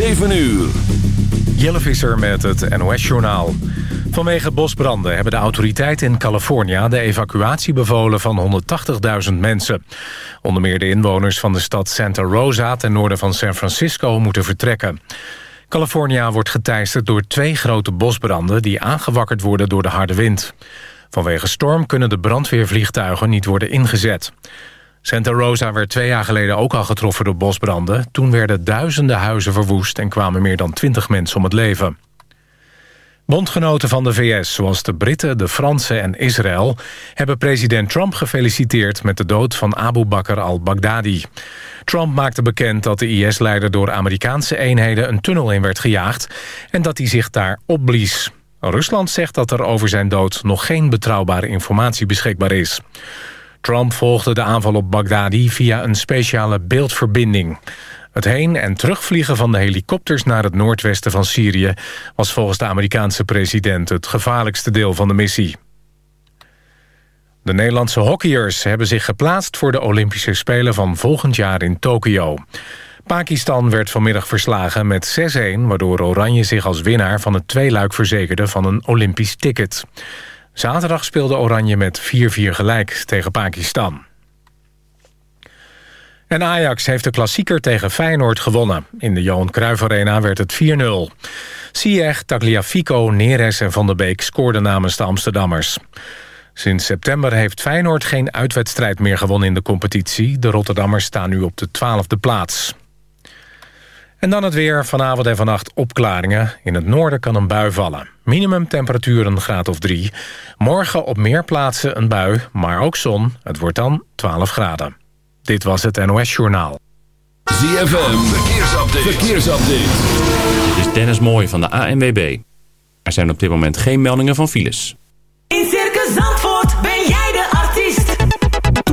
7 uur. Jelle Visser met het NOS-journaal. Vanwege bosbranden hebben de autoriteiten in Californië... de evacuatie bevolen van 180.000 mensen. Onder meer de inwoners van de stad Santa Rosa... ten noorden van San Francisco moeten vertrekken. Californië wordt geteisterd door twee grote bosbranden... die aangewakkerd worden door de harde wind. Vanwege storm kunnen de brandweervliegtuigen niet worden ingezet. Santa Rosa werd twee jaar geleden ook al getroffen door bosbranden. Toen werden duizenden huizen verwoest en kwamen meer dan twintig mensen om het leven. Bondgenoten van de VS, zoals de Britten, de Fransen en Israël... hebben president Trump gefeliciteerd met de dood van Abu Bakr al-Baghdadi. Trump maakte bekend dat de IS-leider door Amerikaanse eenheden... een tunnel in werd gejaagd en dat hij zich daar opblies. Rusland zegt dat er over zijn dood nog geen betrouwbare informatie beschikbaar is. Trump volgde de aanval op Baghdadi via een speciale beeldverbinding. Het heen- en terugvliegen van de helikopters naar het noordwesten van Syrië... was volgens de Amerikaanse president het gevaarlijkste deel van de missie. De Nederlandse hockeyers hebben zich geplaatst voor de Olympische Spelen van volgend jaar in Tokio. Pakistan werd vanmiddag verslagen met 6-1... waardoor Oranje zich als winnaar van het tweeluik verzekerde van een Olympisch ticket. Zaterdag speelde Oranje met 4-4 gelijk tegen Pakistan. En Ajax heeft de klassieker tegen Feyenoord gewonnen. In de Johan Cruijff Arena werd het 4-0. Ziyech, Tagliafico, Neres en Van der Beek scoorden namens de Amsterdammers. Sinds september heeft Feyenoord geen uitwedstrijd meer gewonnen in de competitie. De Rotterdammers staan nu op de twaalfde plaats. En dan het weer. Vanavond en vannacht opklaringen. In het noorden kan een bui vallen. Minimumtemperatuur een graad of 3. Morgen op meer plaatsen een bui, maar ook zon. Het wordt dan 12 graden. Dit was het NOS Journaal. ZFM, verkeersupdate. verkeersupdate. Dit is Dennis Mooij van de ANWB. Er zijn op dit moment geen meldingen van files.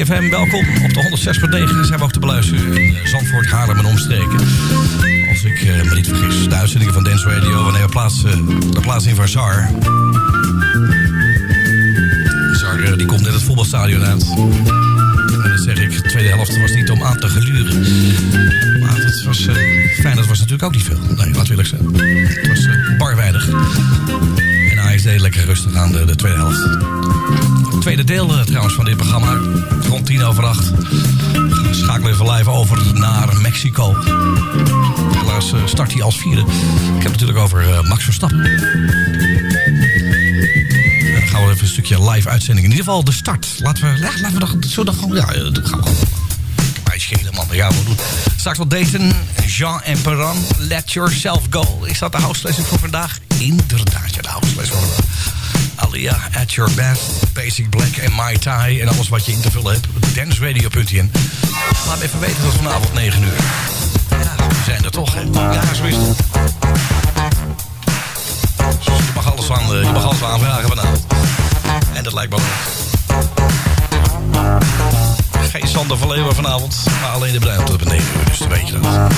CFM, welkom. Op de 106.9 zijn we ook te beluisteren in eh, Zandvoort, Haarlem en omstreken. Als ik eh, me niet vergis, de uitzendingen van Dance Radio. Wanneer we plaatsen, de plaats in Varzar. Varzar eh, die komt net het voetbalstadion uit. En dan zeg ik, de tweede helft was niet om aan te geluren. Maar het was, fijn, dat was natuurlijk ook niet veel. Nee, laat wil ik zeggen. Het was bar weinig. En deed lekker rustig aan de tweede helft. Tweede deel eh, trouwens van dit programma, rond tien over acht. Schakelen even live over naar Mexico. Helaas eh, start hij als vierde. Ik heb het natuurlijk over eh, Max Verstappen. En dan gaan we even een stukje live uitzending. In ieder geval de start. Laten we, ja, laten we zo dan gewoon... Ja, dat gaan we gewoon. Mij schelen, man. Dat gaan we doen. Straks wat Dayton, Jean en Perron. Let yourself go. Is dat de house voor vandaag? Inderdaad, ja, de house voor vandaag. At Your Best, Basic Black en My Tai en alles wat je in te vullen hebt. Danceradio.nl Laat even weten tot vanavond 9 uur. Ja, we zijn er toch, hè? Ja, zo is het. Je mag alles aan, eh, je mag alles aanvragen vanavond. En dat lijkt me leuk. Geen Sander van Leeuwen vanavond, maar alleen de bruin tot op 9 uur, dus dan weet je dat.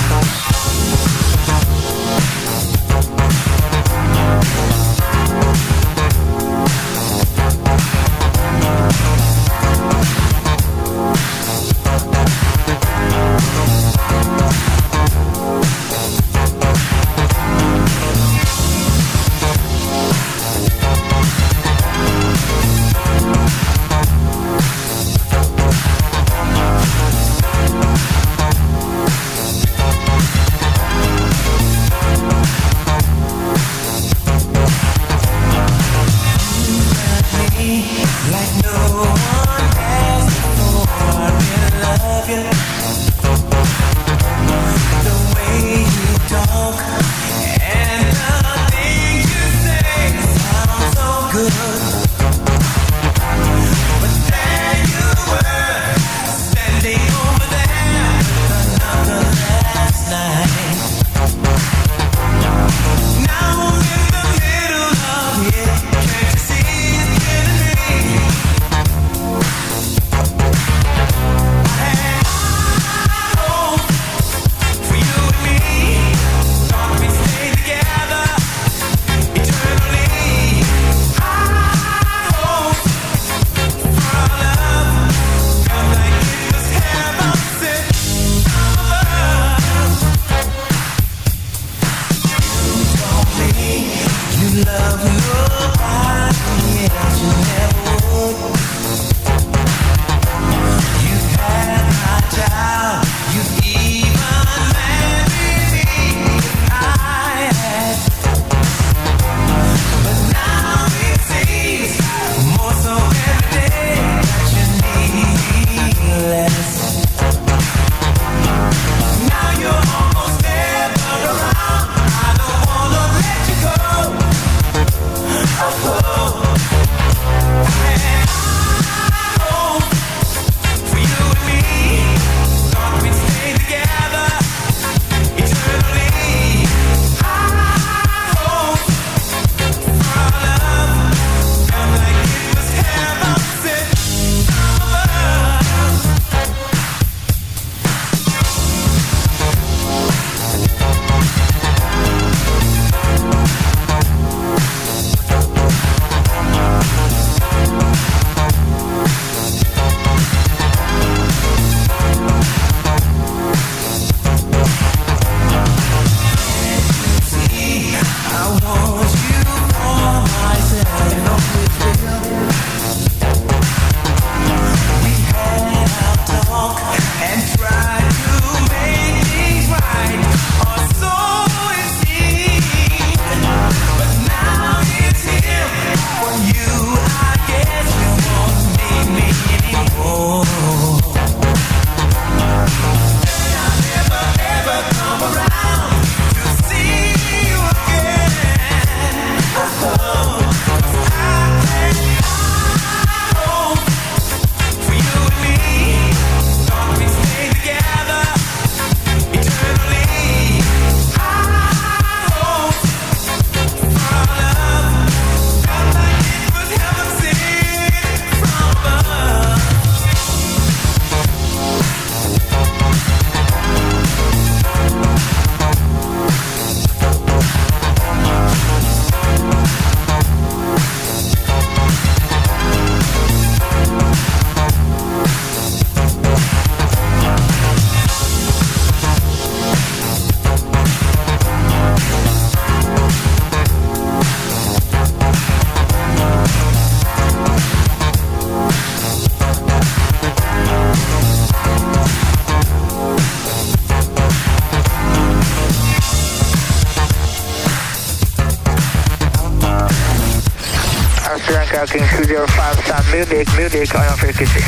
tracking 205, some music, music on your frequency.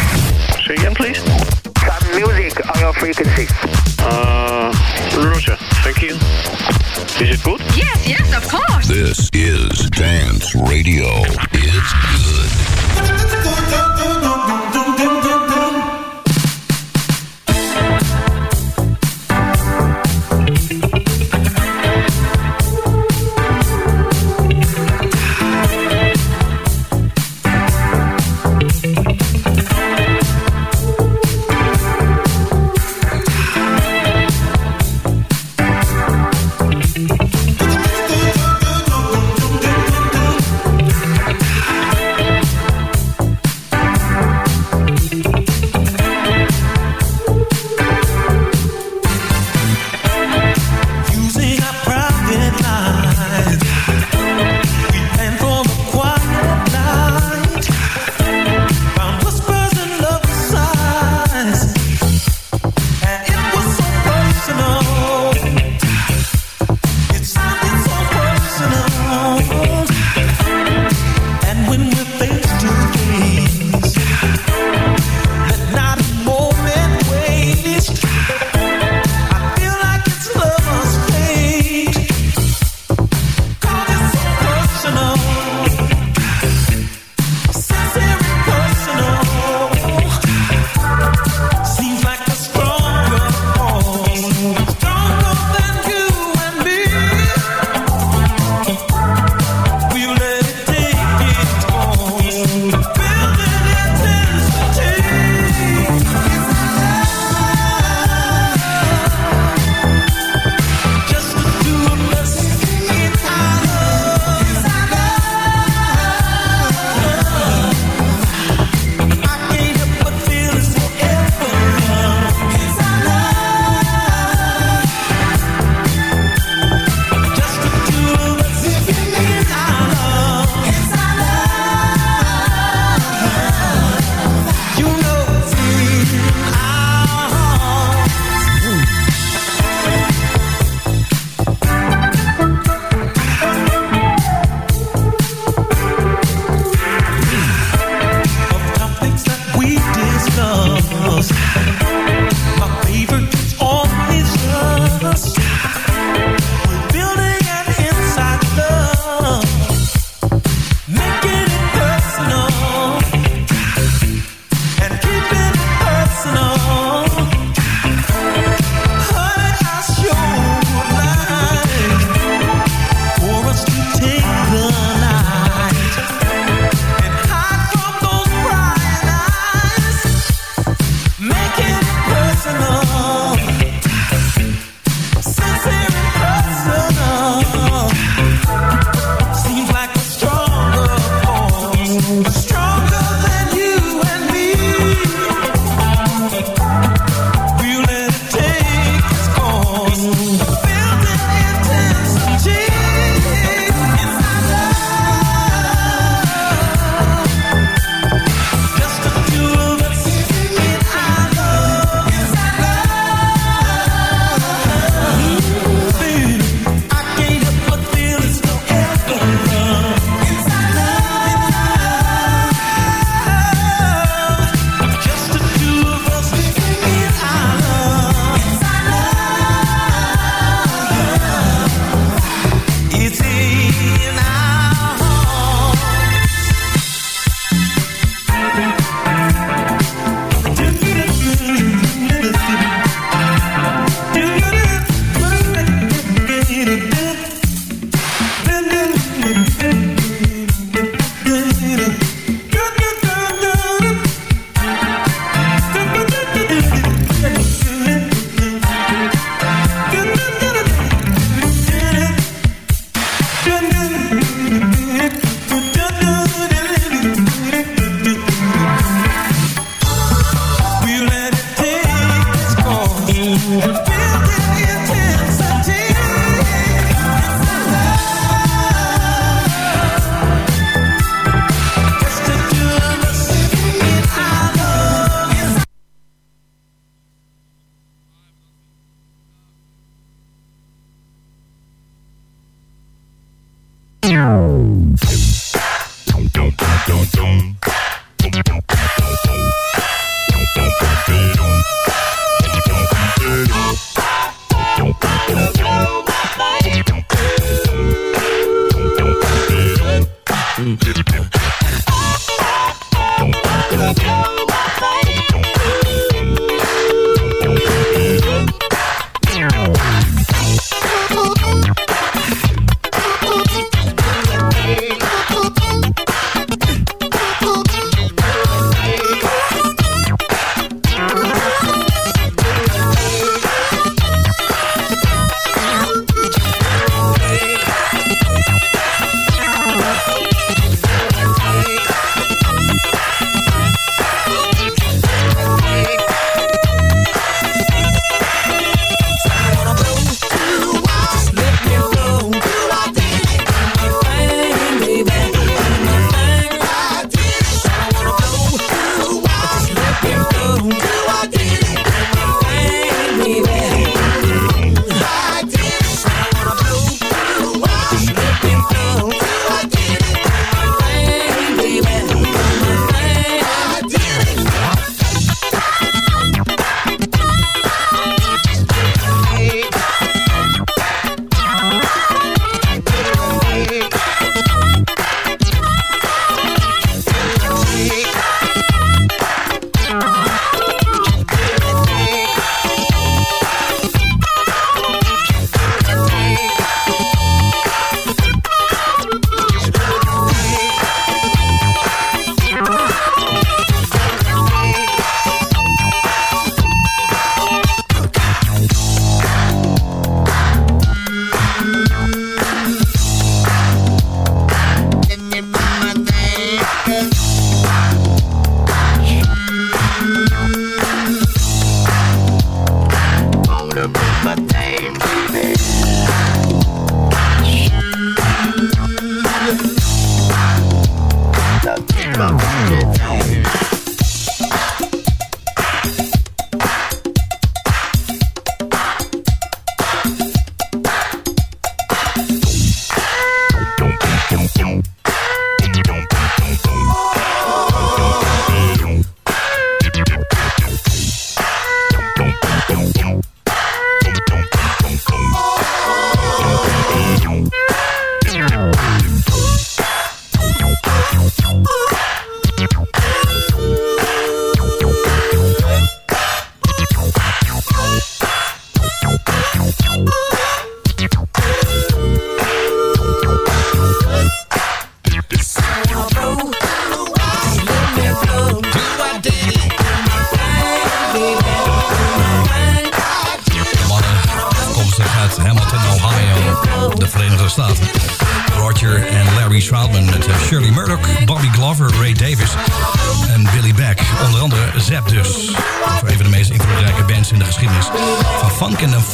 Say again, please. Some music on your frequency. Uh, Roger, thank you. Is it good? Yes, yes, of course. This is Dance Radio. It's good.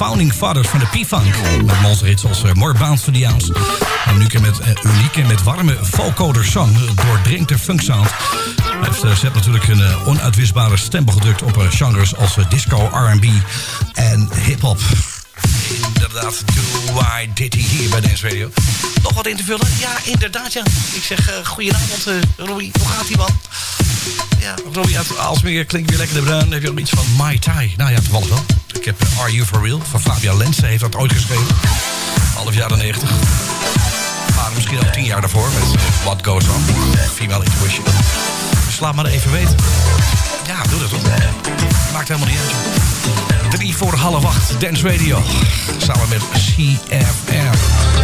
Founding fathers van de P-funk. Met monsterhits als uh, More Bounce for the Ounce. En met, uh, unieke met warme vocoder song. Doordringt de funk sound. Hij heeft uh, Zap natuurlijk een onuitwisbare stempel gedrukt op genres als disco, R&B en hip-hop. Inderdaad, do I did he hier bij Dance Radio. Nog wat in te vullen? Ja, inderdaad, ja. Ik zeg uh, goedenavond, uh. Hoe gaat ie, man? Ja, Robbie uit Aalsmeer klinkt weer lekker de bruin. Heb je ook iets van Mai Tai? Nou ja, toevallig wel. Ik heb Are You For Real van Fabia Lense heeft dat ooit geschreven. Half jaren 90. Maar misschien al tien jaar daarvoor met uh, What Goes On. Female Intuition. Dus laat maar even weten. Ja, doe dat toch. Maakt helemaal niet uit. Drie voor half acht, Dance Radio. Samen met CFR.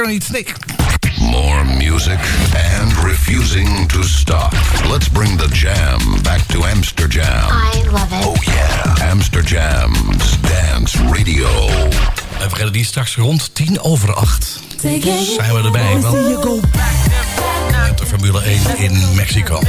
zeker niet Snik. More music and refusing to stop. Let's bring the jam back to Amsterdam. I love it. Oh yeah. Amsterdam's Dance Radio. We vergeten die straks rond tien over acht. Zijn we erbij, want met de Formule 1 in Mexico.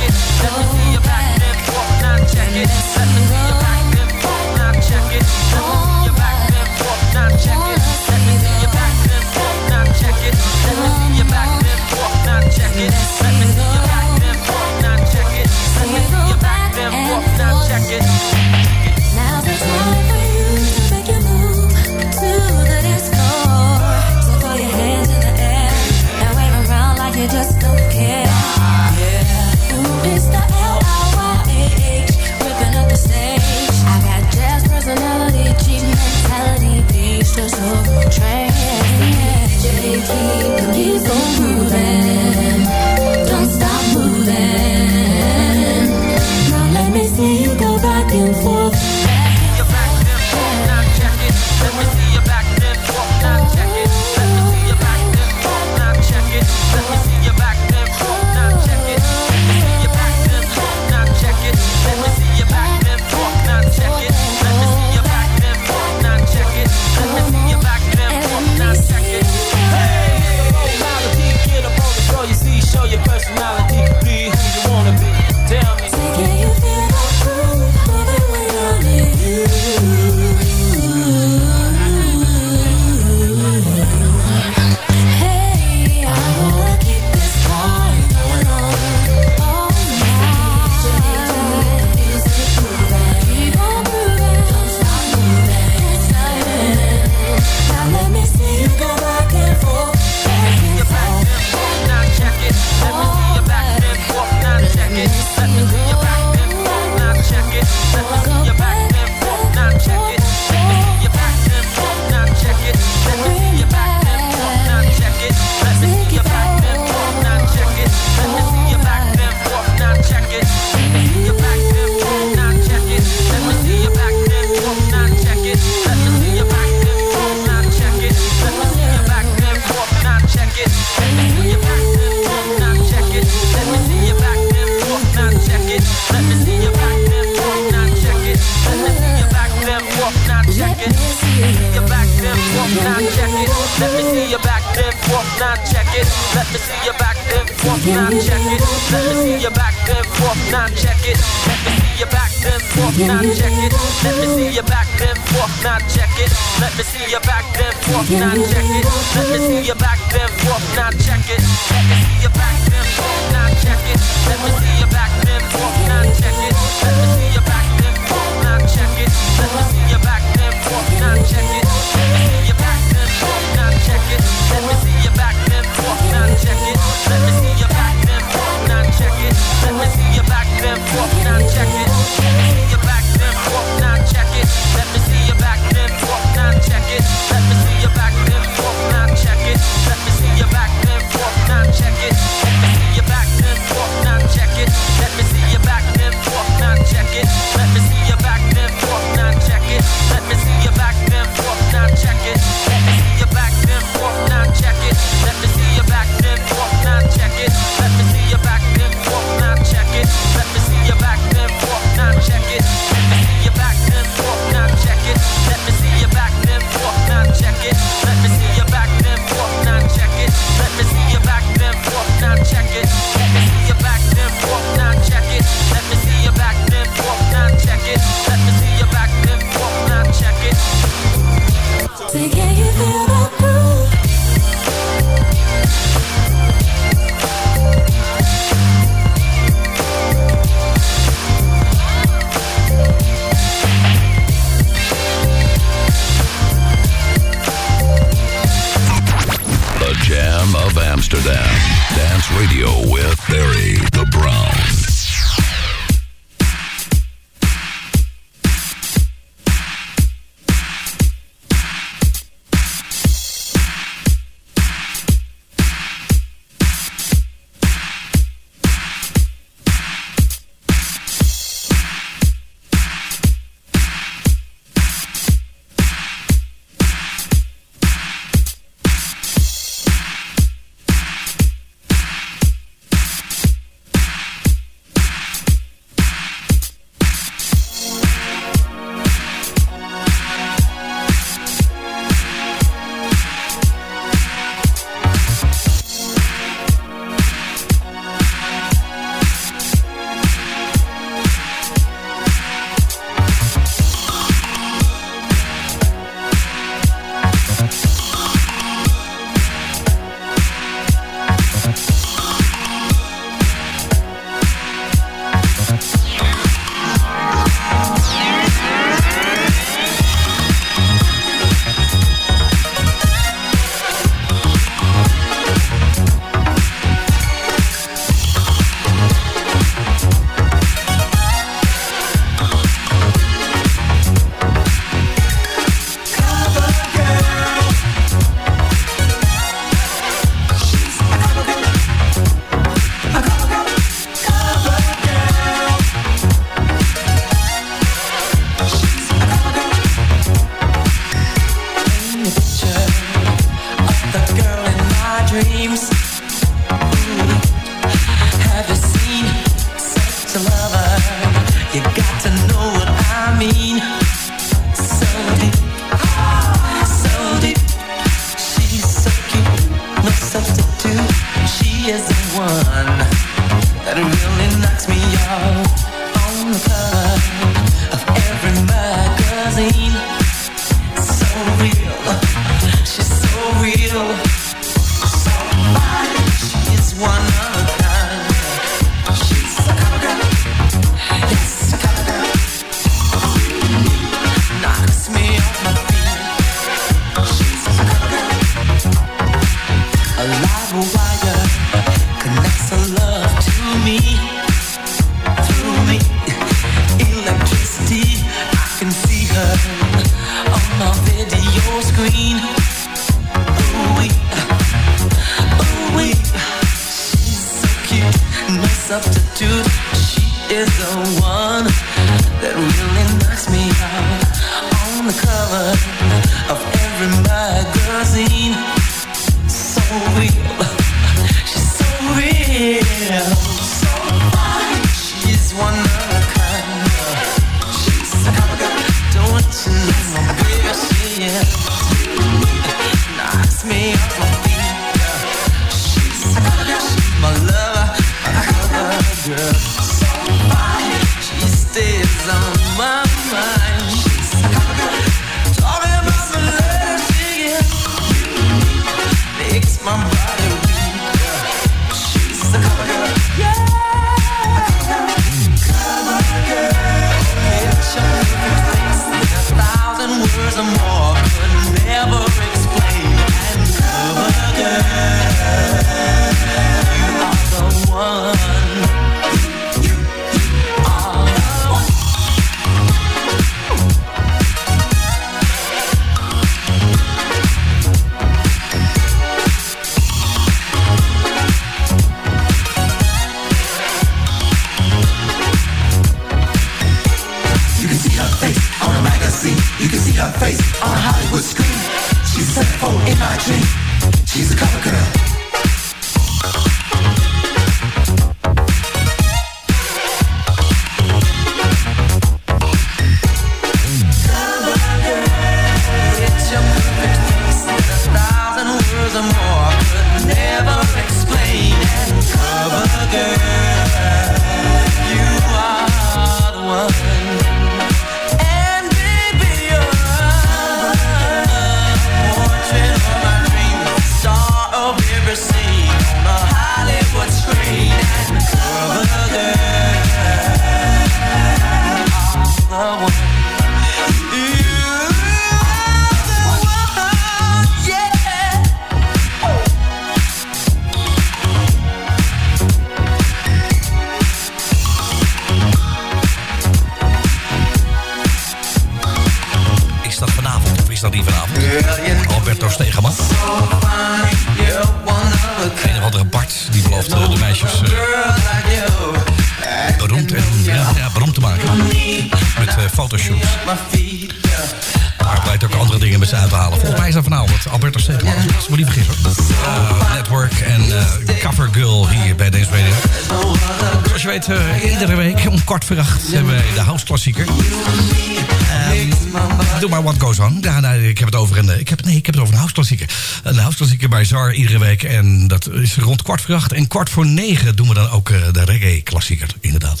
Eh, iedere week. En dat is rond kwart voor acht. En kwart voor negen doen we dan ook eh, de reggae-klassieker, inderdaad.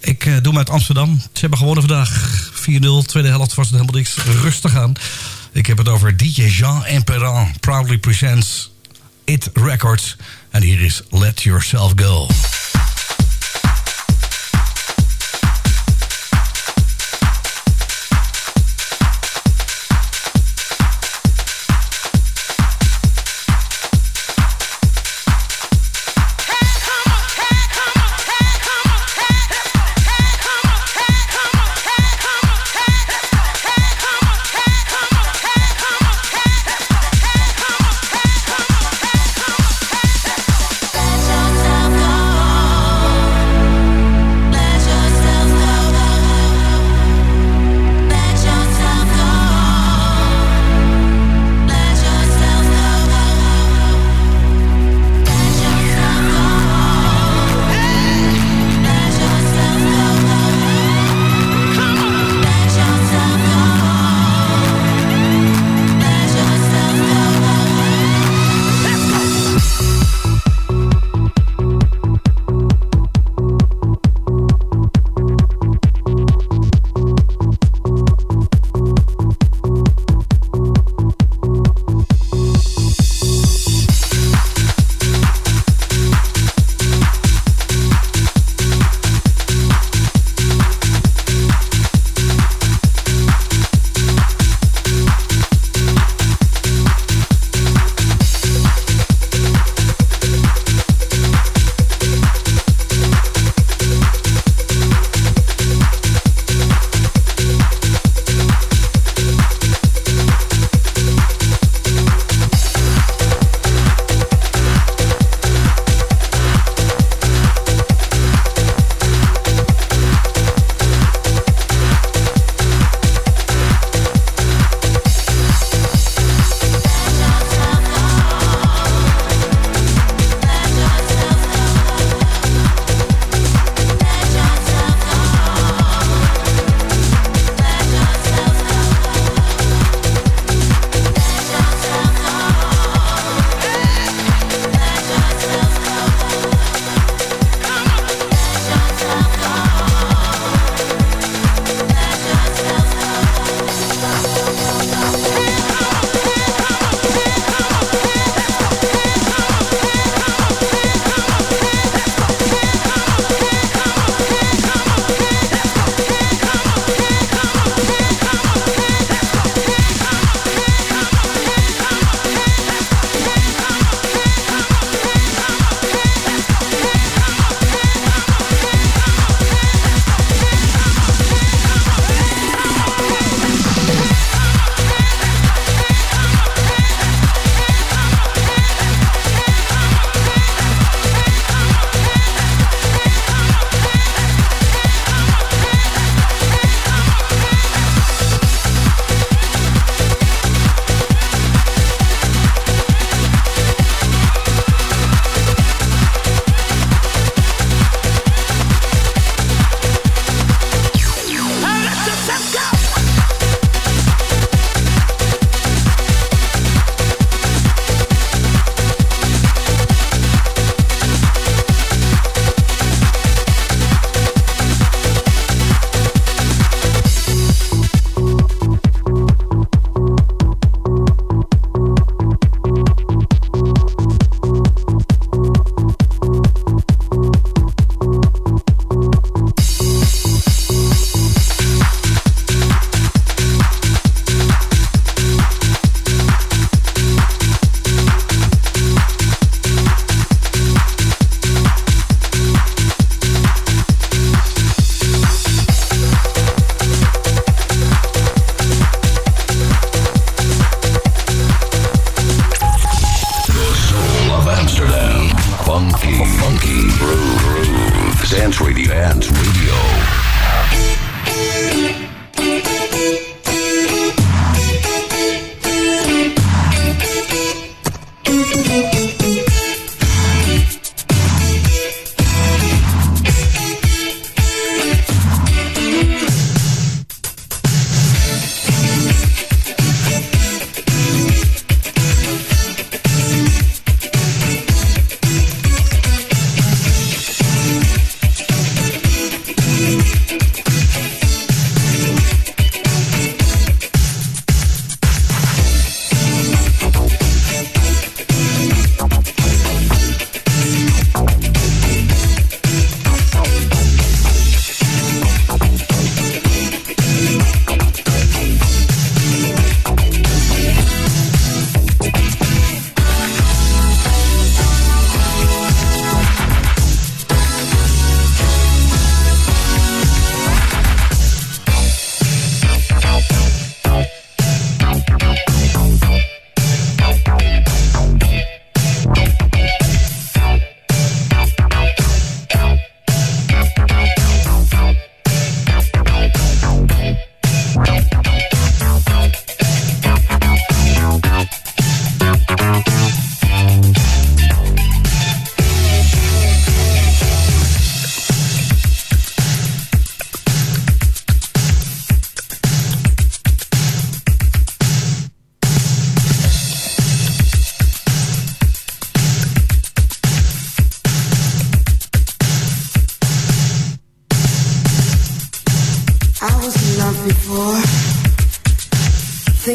Ik eh, doe hem uit Amsterdam. Ze hebben gewonnen vandaag. 4-0, tweede helft was het helemaal niks. Rustig aan. Ik heb het over DJ Jean Emperan. Proudly presents It Records. En hier is Let Yourself Go.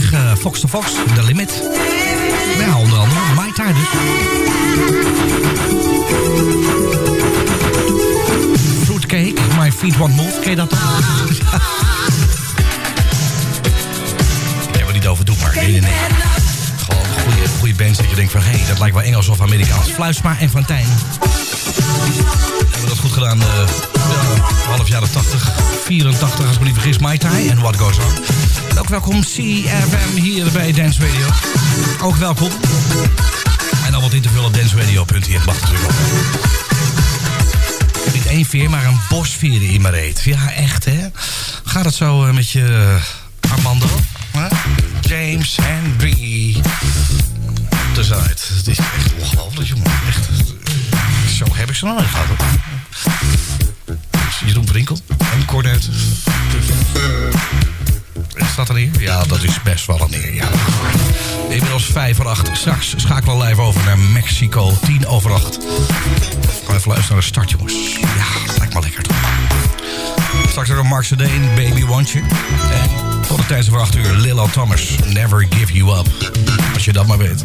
Zeg eh, Fox to Fox, The Limit. Ja, onder andere My Time. Fruitcake, My Feet Won't Move, ken je dat? Ik heb er niet over doen, maar. Gewoon een goede, goede bands dat je denkt van... hé, hey, dat lijkt wel Engels of Amerikaans. Fluitsma en Fantijn. Goed gedaan, ja, half jaren 80, 84 als ik me niet Mai Tai en What Goes On. Ook welkom CFM hier bij Dance Radio. Ook welkom. En al wat in te vullen op danceradio.nl mag natuurlijk ook. Niet één veer, maar een bosveer in mijn reet. Ja, echt hè. Gaat het zo eh, met je eh, Armando? Huh? James Henry. Tussenuit. Het is echt ongelooflijk, jongen. Echt. Zo heb ik ze nog nooit gehad. Jeroen Brinkel, een cornet. Is dat een eer? Ja, dat is best wel een eer, ja. Inmiddels 5 voor 8. Straks schakelen we live over naar Mexico. 10 over 8. Gaan even luisteren naar de start, jongens. Ja, lijkt me lekker toch? Straks door Mark Sedane, Baby Want You. En tot de tijd van 8 uur, Lilla Thomas. Never give you up. Als je dat maar weet.